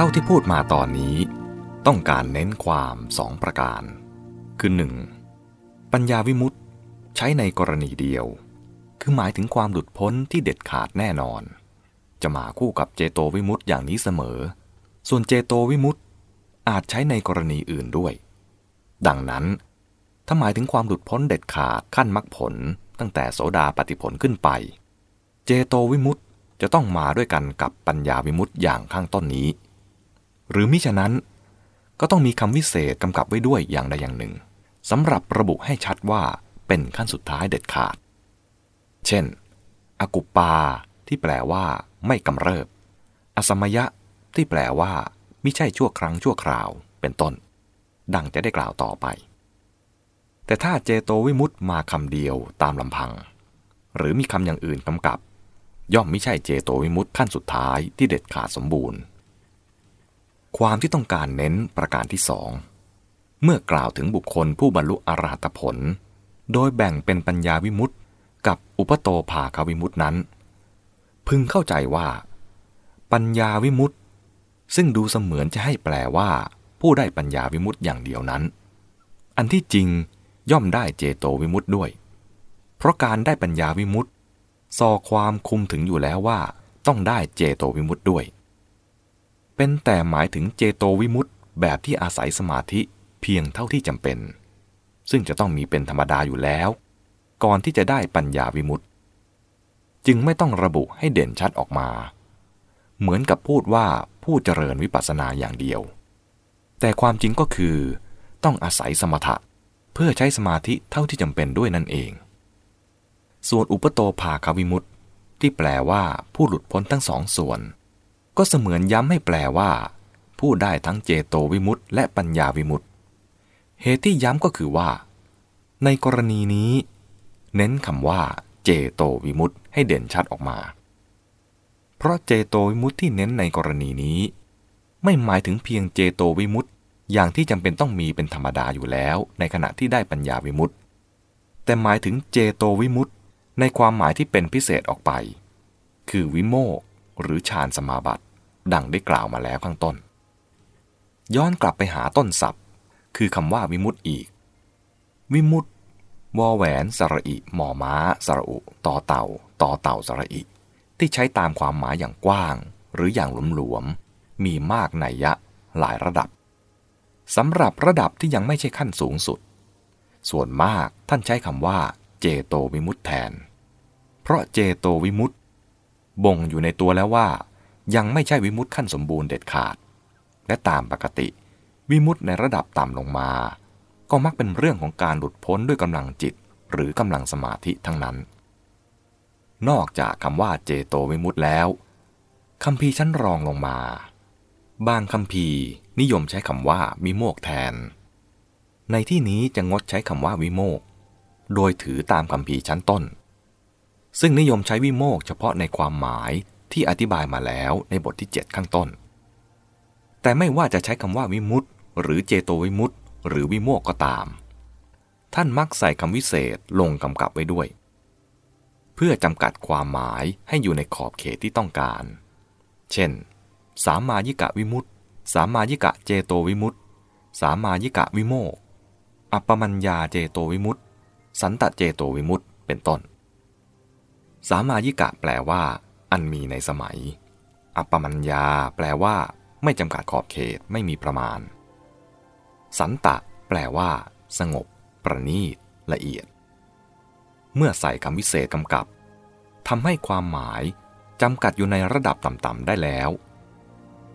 เท่าที่พูดมาตอนนี้ ต้องการเน้นความสองประการ คือ 1. ปัญญาวิมุตต์ใช้ในกรณีเดียว คือหมายถึงความหลุดพ้นที่เด็ดขาดแน่นอน จะมาคู่กับเจโตวิมุตต์อย่างนี้เสมอ ส่วนเจโตวิมุตต์อาจใช้ในกรณีอื่นด้วย ดังนั้น ถ้าหมายถึงความหลุดพ้นเด็ดขาดขั้นมรรคผลตั้งแต่โสดาปฏิผลขึ้นไป เจโตวิมุตต์จะต้องมาด้วยกันกับปัญญาวิมุตต์อย่างข้างต้นนี้ หรือมิฉะนั้น ก็ต้องมีคำวิเศษกำกับไว้ด้วยอย่างใดอย่างหนึ่งสำหรับระบุให้ชัดว่าเป็นขั้นสุดท้ายเด็ดขาด เช่นอกุปปาที่แปลว่า ไม่กำเริบ อสมยะที่แปลว่าไมิใช่ชั่วครั้งชั่วคราว เป็นต้น ดังจะได้กล่าวต่อไป แต่ถ้าเจโตวิมุตต์มาคำเดียวตามลำพัง หรือมีคำอย่างอื่นกำกับ ย่อมไม่ใช่เจโตวิมุตต์ขั้นสุดท้ายที่เด็ดขาดสมบูรณ์ ความที่ต้องการเน้นประการที่สอง เมื่อกล่าวถึงบุคคลผู้บรรลุอรหัตผล โดยแบ่งเป็นปัญญาวิมุตต์กับอุปโตภาควิมุตต์นั้น พึงเข้าใจว่า ปัญญาวิมุตต์ซึ่งดูเสมือนจะให้แปลว่า ผู้ได้ปัญญาวิมุตต์อย่างเดียวนั้น อันที่จริงย่อมได้เจโตวิมุตต์ด้วย เพราะการได้ปัญญาวิมุตต์สอความคุมถึงอยู่แล้วว่า ต้องได้เจโตวิมุตต์ด้วย เป็นแต่หมายถึงเจโตวิมุตต์แบบที่อาศัยสมาธิเพียงเท่าที่จำเป็น ซึ่งจะต้องมีเป็นธรรมดาอยู่แล้ว ก่อนที่จะได้ปัญญาวิมุตต์จึงไม่ต้องระบุให้เด่นชัดออกมา เหมือนกับพูดว่าผู้เจริญวิปัสสนาอย่างเดียว แต่ความจริงก็คือ ต้องอาศัยสมถะเพื่อใช้สมาธิเท่าที่จำเป็นด้วยนั่นเอง ส่วนอุปโตภาควิมุตติที่แปลว่าผู้หลุดพ้นทั้งสองส่วน ก็เสมือนย้ำให้แปลว่า ผู้ได้ทั้งเจโตวิมุตติและปัญญาวิมุตติเหตุที่ย้ำก็คือว่า ในกรณีนี้ เน้นคำว่า เจโตวิมุตติให้เด่นชัดออกมา เพราะเจโตวิมุตติที่เน้นในกรณีนี้ ไม่หมายถึงเพียงเจโตวิมุตติอย่างที่จำเป็นต้องมีเป็นธรรมดาอยู่แล้ว ในขณะที่ได้ปัญญาวิมุตติแต่หมายถึงเจโตวิมุตติในความหมายที่เป็นพิเศษออกไป คือวิโมกหรือฌานสมาบัติ ดังได้กล่าวมาแล้วข้างต้น ย้อนกลับไปหาต้นศัพท์ คือคำว่าวิมุตติอีก วิมุตติวอแหวนสระอิหมอม้า สระอุต่อเต่าต่อเต่าสระอิ ที่ใช้ตามความหมายอย่างกว้าง หรืออย่างหลวมๆมีมากนัยยะหลายระดับสำหรับระดับที่ยังไม่ใช่ขั้นสูงสุด ส่วนมากท่านใช้คำว่าเจโตวิมุตแทน เพราะเจโตวิมุตบ่งอยู่ในตัวแล้วว่า ยังไม่ใช่วิมุตขั้นสมบูรณ์เด็ดขาด และตามปกติ วิมุตในระดับต่ำลงมา ก็มักเป็นเรื่องของการหลุดพ้นด้วยกำลังจิต หรือกำลังสมาธิทั้งนั้น นอกจากคำว่าเจโตวิมุตแล้วคำพีชั้นรองลงมา บางคำพีนิยมใช้คำว่าวิโมกแทน ในที่นี้จะงดใช้คำว่าวิโมก โดยถือตามคำพีชั้นต้น ซึ่งนิยมใช้วิโมกเฉพาะในความหมาย ที่อธิบายมาแล้วในบทที่ 7 ข้างต้น แต่ไม่ว่าจะใช้คำว่าวิมุตต์หรือเจโตวิมุตต์หรือวิโมกก็ตาม ท่านมักใส่คำวิเศษลงกำกับไว้ด้วย เพื่อจำกัดความหมายให้อยู่ในขอบเขตที่ต้องการ เช่น สามายิกะวิมุตต์สามายิกะเจโตวิมุตต์สามายิกะวิโมก อัปปมัญญาเจโตวิมุตต์สันตเจโตวิมุตต์เป็นต้น สามายิกะแปลว่า อันมีในสมัย อัปปมัญญาแปลว่า ไม่จำกัดขอบเขตไม่มีประมาณ สันตะ แปลว่า สงบ ประณีต ละเอียด เมื่อใส่คำวิเศษกำกับทำให้ความหมายจำกัดอยู่ในระดับต่ำๆได้แล้ว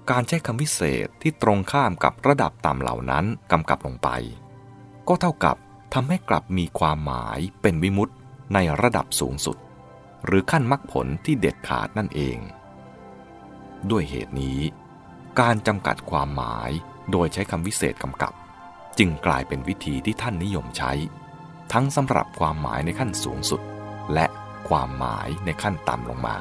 การใช้คำวิเศษที่ตรงข้ามกับระดับต่ำเหล่านั้นกำกับลงไป ก็เท่ากับทำให้กลับมีความหมายเป็นวิมุตในระดับสูงสุด หรือขั้นมรรคผลที่เด็ดขาดนั่นเอง ด้วยเหตุนี้ การจำกัดความหมายโดยใช้คำวิเศษกำกับ จึงกลายเป็นวิธีที่ท่านนิยมใช้ ทั้งสำหรับความหมายในขั้นสูงสุด และความหมายในขั้นต่ำลงมา